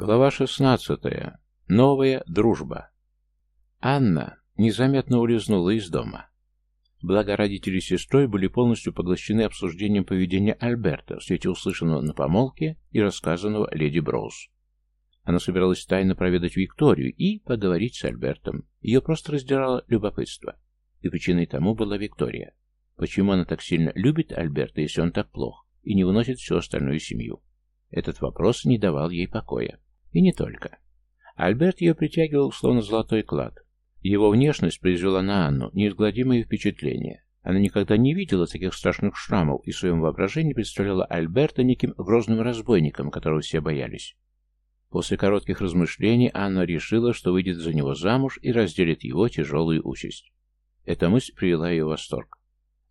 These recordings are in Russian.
Глава 16. Новая дружба. Анна незаметно улизнула из дома. Благо родители с сестрой были полностью поглощены обсуждением поведения Альберта в свете услышанного на помолвке и рассказанного леди Броуз. Она собиралась тайно проведать Викторию и поговорить с Альбертом. Ее просто раздирало любопытство. И причиной тому была Виктория. Почему она так сильно любит Альберта, если он так плох, и не выносит всю остальную семью? Этот вопрос не давал ей покоя. И не только. Альберт ее притягивал, словно золотой клад. Его внешность произвела на Анну неизгладимое впечатление. Она никогда не видела таких страшных шрамов и в своем воображении представляла Альберта неким грозным разбойником, которого все боялись. После коротких размышлений Анна решила, что выйдет за него замуж и разделит его тяжелую участь. Эта мысль привела ее в восторг.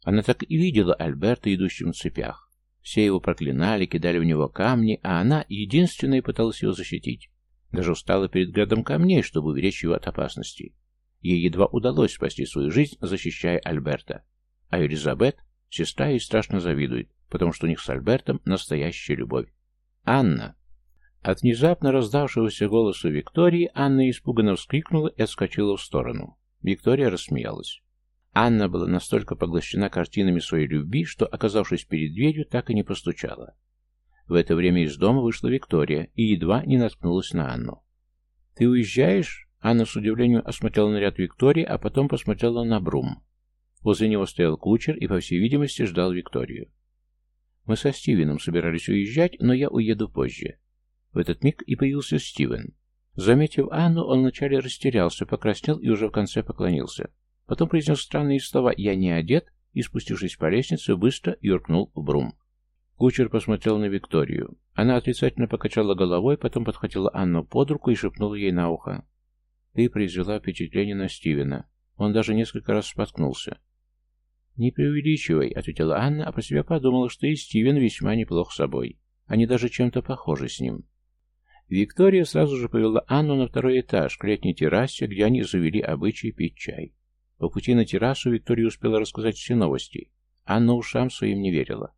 Она так и видела Альберта, идущим в цепях. Все его проклинали, кидали в него камни, а она единственная пыталась его защитить. Даже устала перед градом камней, чтобы уберечь его от опасности. Ей едва удалось спасти свою жизнь, защищая Альберта. А Элизабет, сестра ей страшно завидует, потому что у них с Альбертом настоящая любовь. Анна. От внезапно раздавшегося голоса Виктории Анна испуганно вскрикнула и отскочила в сторону. Виктория рассмеялась. Анна была настолько поглощена картинами своей любви, что, оказавшись перед дверью, так и не постучала. В это время из дома вышла Виктория и едва не наткнулась на Анну. «Ты уезжаешь?» Анна с удивлением осмотрела наряд Виктории, а потом посмотрела на Брум. Возле него стоял кучер и, по всей видимости, ждал Викторию. «Мы со Стивеном собирались уезжать, но я уеду позже». В этот миг и появился Стивен. Заметив Анну, он вначале растерялся, покраснел и уже в конце поклонился. Потом произнес странные слова «я не одет» и, спустившись по лестнице, быстро юркнул в брум. Кучер посмотрел на Викторию. Она отрицательно покачала головой, потом подхватила Анну под руку и шепнула ей на ухо. «Ты произвела впечатление на Стивена. Он даже несколько раз споткнулся». «Не преувеличивай», — ответила Анна, а про себя подумала, что и Стивен весьма неплох собой. Они даже чем-то похожи с ним. Виктория сразу же повела Анну на второй этаж, к летней террасе, где они завели обычай пить чай. По пути на террасу Виктория успела рассказать все новости. Анна ушам своим не верила.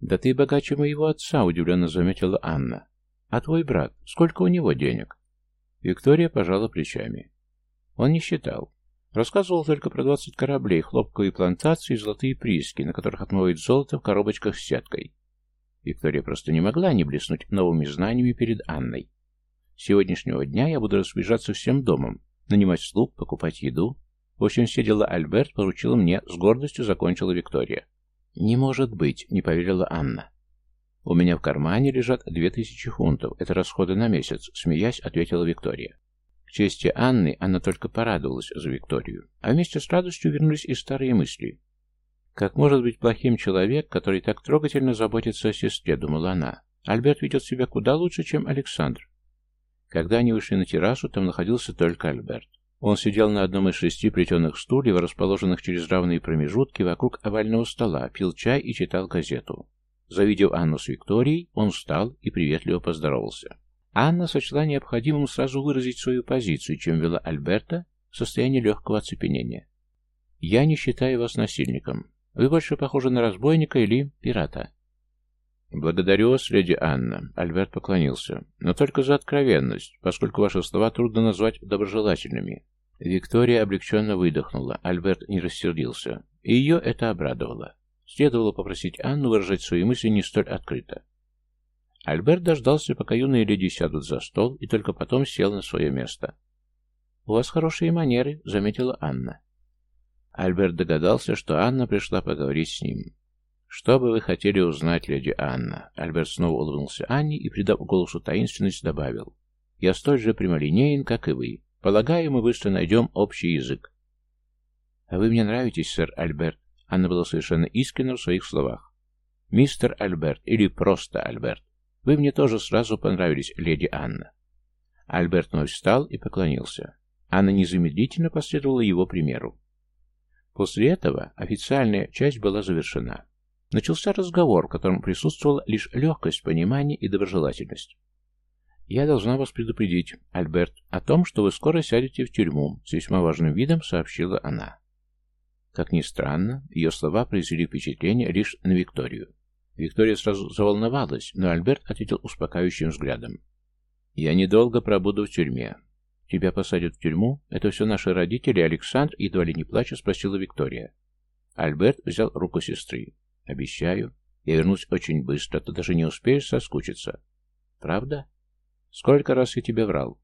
«Да ты богаче моего отца», — удивленно заметила Анна. «А твой брат? Сколько у него денег?» Виктория пожала плечами. Он не считал. Рассказывал только про двадцать кораблей, хлопковые плантации и золотые прииски, на которых отмывают золото в коробочках с сеткой. Виктория просто не могла не блеснуть новыми знаниями перед Анной. С сегодняшнего дня я буду распоряжаться всем домом, нанимать слуг, покупать еду, в общем, все дела Альберт поручил мне, с гордостью закончила Виктория. «Не может быть», — не поверила Анна. «У меня в кармане лежат две тысячи фунтов. Это расходы на месяц», — смеясь, ответила Виктория. К чести Анны она только порадовалась за Викторию, а вместе с радостью вернулись и старые мысли. «Как может быть плохим человек, который так трогательно заботится о сестре?» — думала она. «Альберт ведет себя куда лучше, чем Александр». Когда они вышли на террасу, там находился только Альберт. Он сидел на одном из шести плетеных стульев, расположенных через равные промежутки вокруг овального стола, пил чай и читал газету. Завидев Анну с Викторией, он встал и приветливо поздоровался. Анна сочла необходимым сразу выразить свою позицию, чем вела Альберта в состоянии легкого оцепенения. «Я не считаю вас насильником. Вы больше похожи на разбойника или пирата». «Благодарю вас, леди Анна», — Альберт поклонился, — «но только за откровенность, поскольку ваши слова трудно назвать доброжелательными». Виктория облегченно выдохнула, Альберт не рассердился, и ее это обрадовало. Следовало попросить Анну выражать свои мысли не столь открыто. Альберт дождался, пока юные леди сядут за стол, и только потом сел на свое место. «У вас хорошие манеры», — заметила Анна. Альберт догадался, что Анна пришла поговорить с ним. «Что бы вы хотели узнать, леди Анна?» Альберт снова улыбнулся Анне и, придав голосу таинственность, добавил. «Я столь же прямолинеен, как и вы. Полагаю, мы быстро найдем общий язык. А вы мне нравитесь, сэр Альберт. Анна была совершенно искренна в своих словах. Мистер Альберт или просто Альберт. Вы мне тоже сразу понравились, леди Анна. Альберт вновь встал и поклонился. Анна незамедлительно последовала его примеру. После этого официальная часть была завершена. Начался разговор, в котором присутствовала лишь легкость, понимание и доброжелательность. «Я должна вас предупредить, Альберт, о том, что вы скоро сядете в тюрьму», — с весьма важным видом сообщила она. Как ни странно, ее слова произвели впечатление лишь на Викторию. Виктория сразу заволновалась, но Альберт ответил успокаивающим взглядом. Я недолго пробуду в тюрьме. Тебя посадят в тюрьму? Это все наши родители, Александр, едва ли не плача, спросила Виктория. Альберт взял руку сестры. Обещаю. Я вернусь очень быстро, ты даже не успеешь соскучиться. Правда? Сколько раз я тебе врал?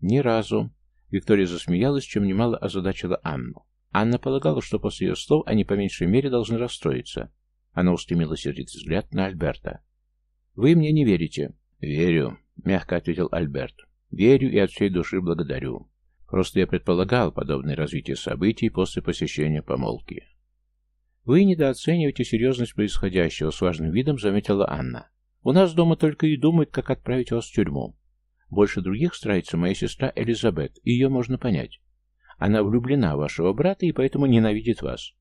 Ни разу. Виктория засмеялась, чем немало озадачила Анну. Анна полагала, что после ее слов они по меньшей мере должны расстроиться. Она устремила сердитый взгляд на Альберта. «Вы мне не верите?» «Верю», — мягко ответил Альберт. «Верю и от всей души благодарю. Просто я предполагал подобное развитие событий после посещения помолвки». «Вы недооцениваете серьезность происходящего», — с важным видом заметила Анна. «У нас дома только и думают, как отправить вас в тюрьму. Больше других старается моя сестра Элизабет, ее можно понять. Она влюблена в вашего брата и поэтому ненавидит вас.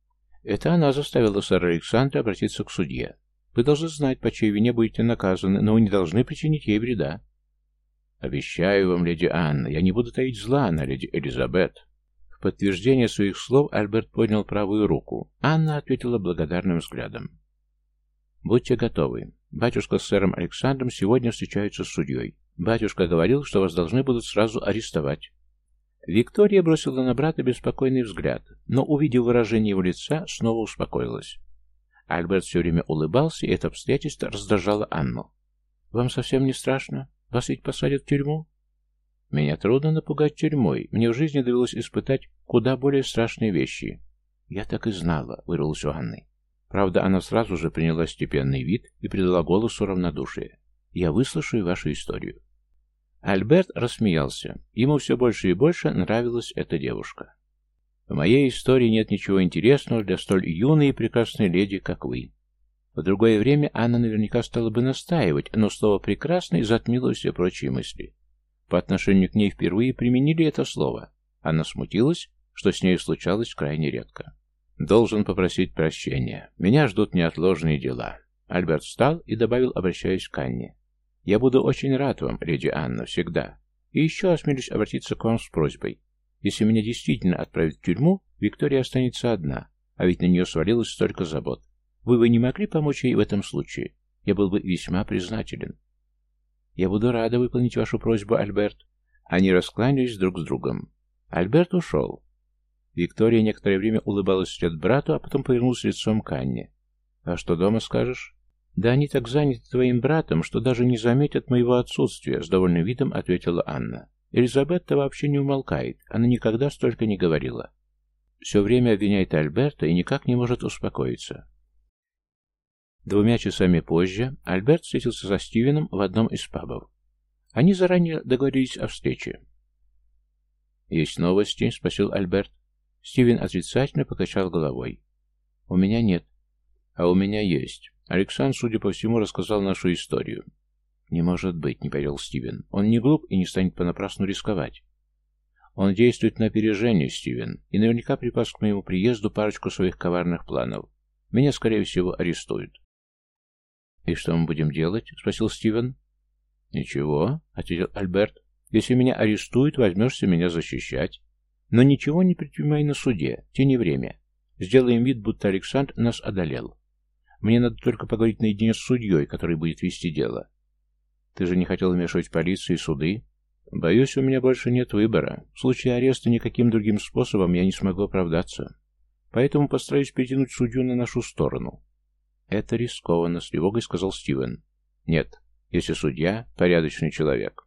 Это она заставила сэра Александра обратиться к судье. Вы должны знать, по чьей вине будете наказаны, но вы не должны причинить ей вреда. Обещаю вам, леди Анна, я не буду таить зла на леди Элизабет. Подтверждение своих слов Альберт поднял правую руку. Анна ответила благодарным взглядом. Будьте готовы. Батюшка с сэром Александром сегодня встречаются с судьей. Батюшка говорил, что вас должны будут сразу арестовать. Виктория бросила на брата беспокойный взгляд, но, увидев выражение его лица, снова успокоилась. Альберт все время улыбался, и это обстоятельство раздражало Анну. «Вам совсем не страшно? Вас ведь посадят в тюрьму?» «Меня трудно напугать тюрьмой. Мне в жизни довелось испытать куда более страшные вещи». «Я так и знала», — вырвалась у Анны. Правда, она сразу же приняла степенный вид и придала голосу равнодушие. «Я выслушаю вашу историю». Альберт рассмеялся. Ему все больше и больше нравилась эта девушка. В моей истории нет ничего интересного для столь юной и прекрасной леди, как вы. В другое время Анна наверняка стала бы настаивать, но слово «прекрасный» затмило все прочие мысли. По отношению к ней впервые применили это слово. Она смутилась, что с ней случалось крайне редко. «Должен попросить прощения. Меня ждут неотложные дела». Альберт встал и добавил, обращаясь к Анне. Я буду очень рад вам, леди Анна, всегда. И еще осмелюсь обратиться к вам с просьбой. Если меня действительно отправят в тюрьму, Виктория останется одна, а ведь на нее свалилось столько забот. Вы бы не могли помочь ей в этом случае? Я был бы весьма признателен. Я буду рада выполнить вашу просьбу, Альберт. Они раскланялись друг с другом. Альберт ушел. Виктория некоторое время улыбалась вслед брату, а потом повернулась лицом к Анне. «А что дома скажешь?» «Да они так заняты твоим братом, что даже не заметят моего отсутствия», — с довольным видом ответила Анна. Элизабетта вообще не умолкает, она никогда столько не говорила. Все время обвиняет Альберта и никак не может успокоиться. Двумя часами позже Альберт встретился со Стивеном в одном из пабов. Они заранее договорились о встрече. «Есть новости?» — спросил Альберт. Стивен отрицательно покачал головой. «У меня нет». «А у меня есть. Александр, судя по всему, рассказал нашу историю. «Не может быть», — не поверил Стивен. «Он не глуп и не станет понапрасну рисковать». «Он действует на опережение, Стивен, и наверняка припас к моему приезду парочку своих коварных планов. Меня, скорее всего, арестуют». «И что мы будем делать?» — спросил Стивен. «Ничего», — ответил Альберт. «Если меня арестуют, возьмешься меня защищать. Но ничего не предпринимай на суде, тяни время. Сделаем вид, будто Александр нас одолел. Мне надо только поговорить наедине с судьей, который будет вести дело. Ты же не хотел вмешивать полицию и суды? Боюсь, у меня больше нет выбора. В случае ареста никаким другим способом я не смогу оправдаться. Поэтому постараюсь перетянуть судью на нашу сторону. Это рискованно, с тревогой сказал Стивен. Нет, если судья – порядочный человек.